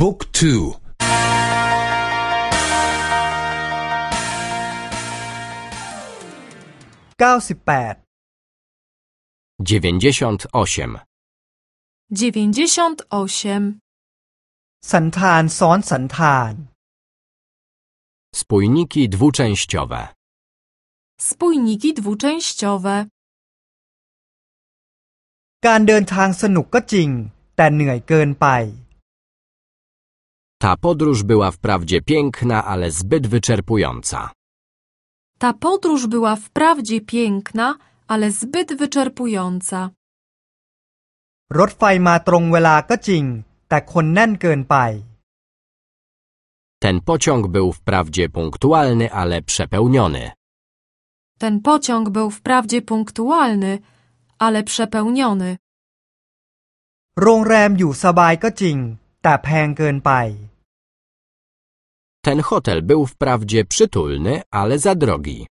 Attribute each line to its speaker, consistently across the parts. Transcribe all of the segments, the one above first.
Speaker 1: บุ๊กทู
Speaker 2: เก้าสิบแปด
Speaker 3: 98.
Speaker 4: 98.
Speaker 2: สันธานซ้อนสันธาน
Speaker 3: Spójniki dwuczęściowe.
Speaker 4: Spójniki dwuczęściowe.
Speaker 2: การเดินทางสนุกก็จริง แต่เหนื่อยเกินไป
Speaker 3: Ta podróż była wprawdzie piękna, ale zbyt wyczerpująca.
Speaker 4: Ta podróż była wprawdzie piękna, ale zbyt wyczerpująca.
Speaker 2: รถไฟมาตรงเวลาก็จริง แต่คนแน่นเกินไป
Speaker 3: Ten pociąg był wprawdzie punktualny, ale przepełniony.
Speaker 4: Ten pociąg był wprawdzie punktualny, ale przepełniony.
Speaker 2: โรงแรมอยู่สบายก็จริง แต่แพงเกินไป
Speaker 3: Ten hotel był wprawdzie przytulny, ale za drogi.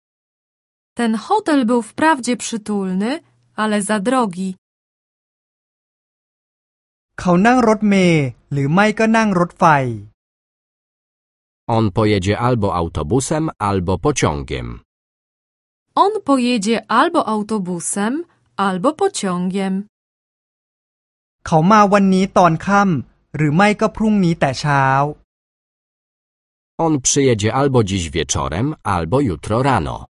Speaker 4: Ten hotel był wprawdzie przytulny, ale za drogi.
Speaker 2: เขานั่งรถเมล์หรือไม่ก็นั่งรถไฟ
Speaker 3: On pojedzie albo autobusem, albo pociągiem.
Speaker 4: On pojedzie albo autobusem, albo pociągiem.
Speaker 2: เขามาวันนี้ตอนค่ำหรือไม่ก็พรุ่งนี้แต่เช้า
Speaker 3: On przyjedzie albo dziś wieczorem, albo jutro rano.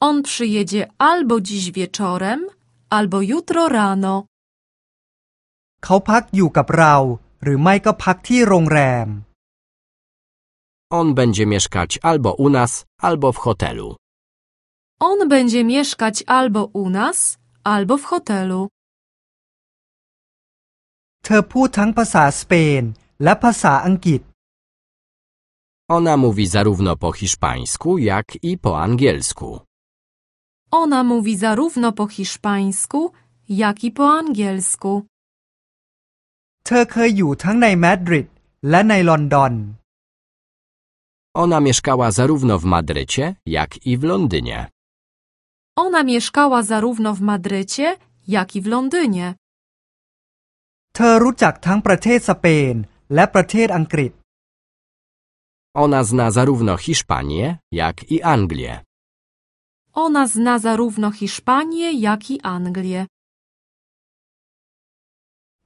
Speaker 4: On przyjedzie albo dziś wieczorem, albo jutro rano.
Speaker 2: เขาพักอยู่กับเรา หรือไม่ก็พักที่โรงแรม
Speaker 3: On będzie mieszkać albo u nas, albo w hotelu.
Speaker 4: On będzie mieszkać albo u nas, albo w hotelu.
Speaker 2: เธอพูดทั้งภาษาสเปน และภาษาอังกฤษ
Speaker 3: Ona mówi zarówno po hiszpańsku, jak i po angielsku.
Speaker 4: Ona mówi zarówno po hiszpańsku, jak i po angielsku.
Speaker 2: เธอเคยอยู่ทั้งในมาดริดและในลอนดอน
Speaker 3: Ona mieszkała zarówno w Madrycie, jak i w Londynie.
Speaker 4: Ona mieszkała zarówno w Madrycie, jak i w Londynie.
Speaker 2: เธอรู้จักทั้งประเทศสเปน และประเทศอังกฤษ
Speaker 3: Ona zna zarówno Hiszpanię, jak i Anglię.
Speaker 4: Ona zna zarówno Hiszpanię, jak i Anglię.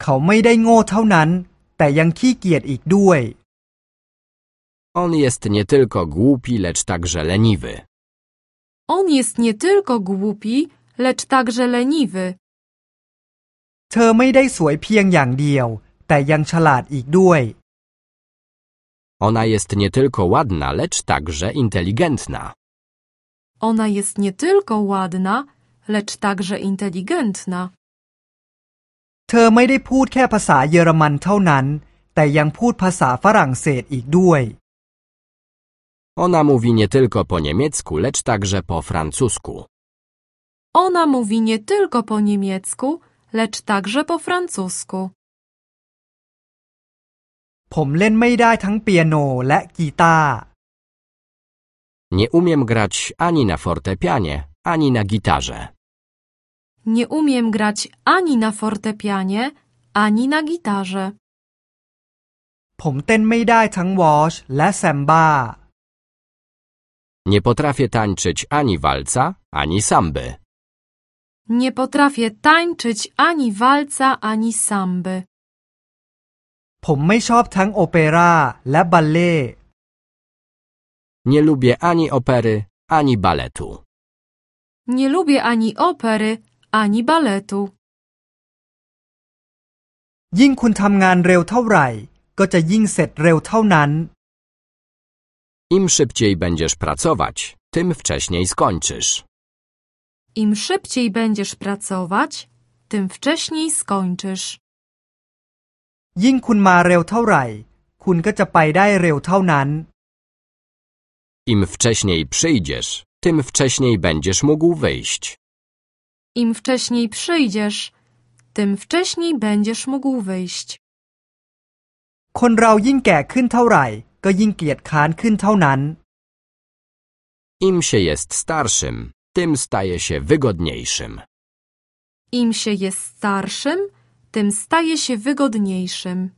Speaker 2: เขาไม่ได้โง่เท่านั้น แต่ยังขี้เกียจอีกด้วย
Speaker 3: On jest nie tylko głupi, lecz także leniwy.
Speaker 4: On jest nie tylko głupi, lecz także leniwy.
Speaker 2: เธอไม่ได้สวยเพียงอย่างเดียว แต่ยังฉลาดอีกด้วย
Speaker 3: Ona jest nie tylko ładna, lecz także inteligentna.
Speaker 4: Ona jest nie tylko ładna, lecz także inteligentna.
Speaker 2: เธอไม่ได้พูดแค่ภาษาเยอรมันเท่านั้น แต่ยังพูดภาษาฝรั่งเศสอีกด้วย
Speaker 3: Ona mówi nie tylko po niemiecku, lecz także po francusku.
Speaker 4: Ona mówi nie tylko po niemiecku, lecz także po francusku.
Speaker 2: ผมเล่นไม่ได้ทั้งเปียโนและกีตาร์
Speaker 3: Nie umiem grać ani na fortepianie, ani na gitarze.
Speaker 4: Nie umiem grać ani na fortepianie, ani na gitarze.
Speaker 2: ผมเต้นไม่ได้ทั้งวอชและแซมบ้า
Speaker 3: Nie potrafię tańczyć ani walca, ani samby.
Speaker 4: Nie potrafię tańczyć ani walca, ani samby.
Speaker 2: ผมไม่ชอบทั้งโอเปร่าและบัลเล่
Speaker 3: Nie lubię ani opery, ani baletu.
Speaker 4: Nie lubię ani opery, ani baletu.
Speaker 2: ยิ่งคุณทำงานเร็วเท่าไหร่ ก็จะยิ่งเสร็จเร็วเท่านั้น
Speaker 3: Im szybciej będziesz pracować, tym wcześniej skończysz.
Speaker 4: Im szybciej będziesz pracować, tym wcześniej skończysz.
Speaker 2: ยิ่งคุณมาเร็วเท่าไหร่ คุณก็จะไปได้เร็วเท่านั้น
Speaker 3: Im wcześniej przyjdziesz, tym wcześniej będziesz mógł wyjść.
Speaker 4: Im wcześniej przyjdziesz, tym wcześniej będziesz mógł wyjść.
Speaker 2: คนเรายิ่งแก่ขึ้นเท่าไหร่ ก็ยิ่งเกียจค้านขึ้นเท่านั้น
Speaker 3: Im się jest starszym, tym staje się wygodniejszym.
Speaker 4: Im się jest starszym, tym staje się wygodniejszym.